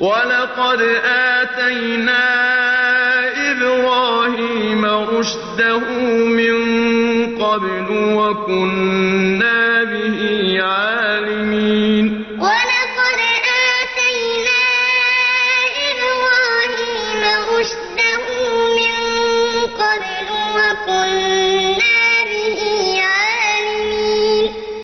وَلَقَدْ آتَيْنَا إِبْرَاهِيمَ رُشْدَهُ مِن قَبْلُ وَكُنَّا